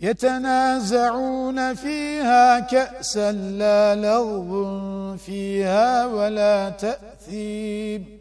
يتنازعون فيها كأسا لا لغو فيها ولا تأثيب.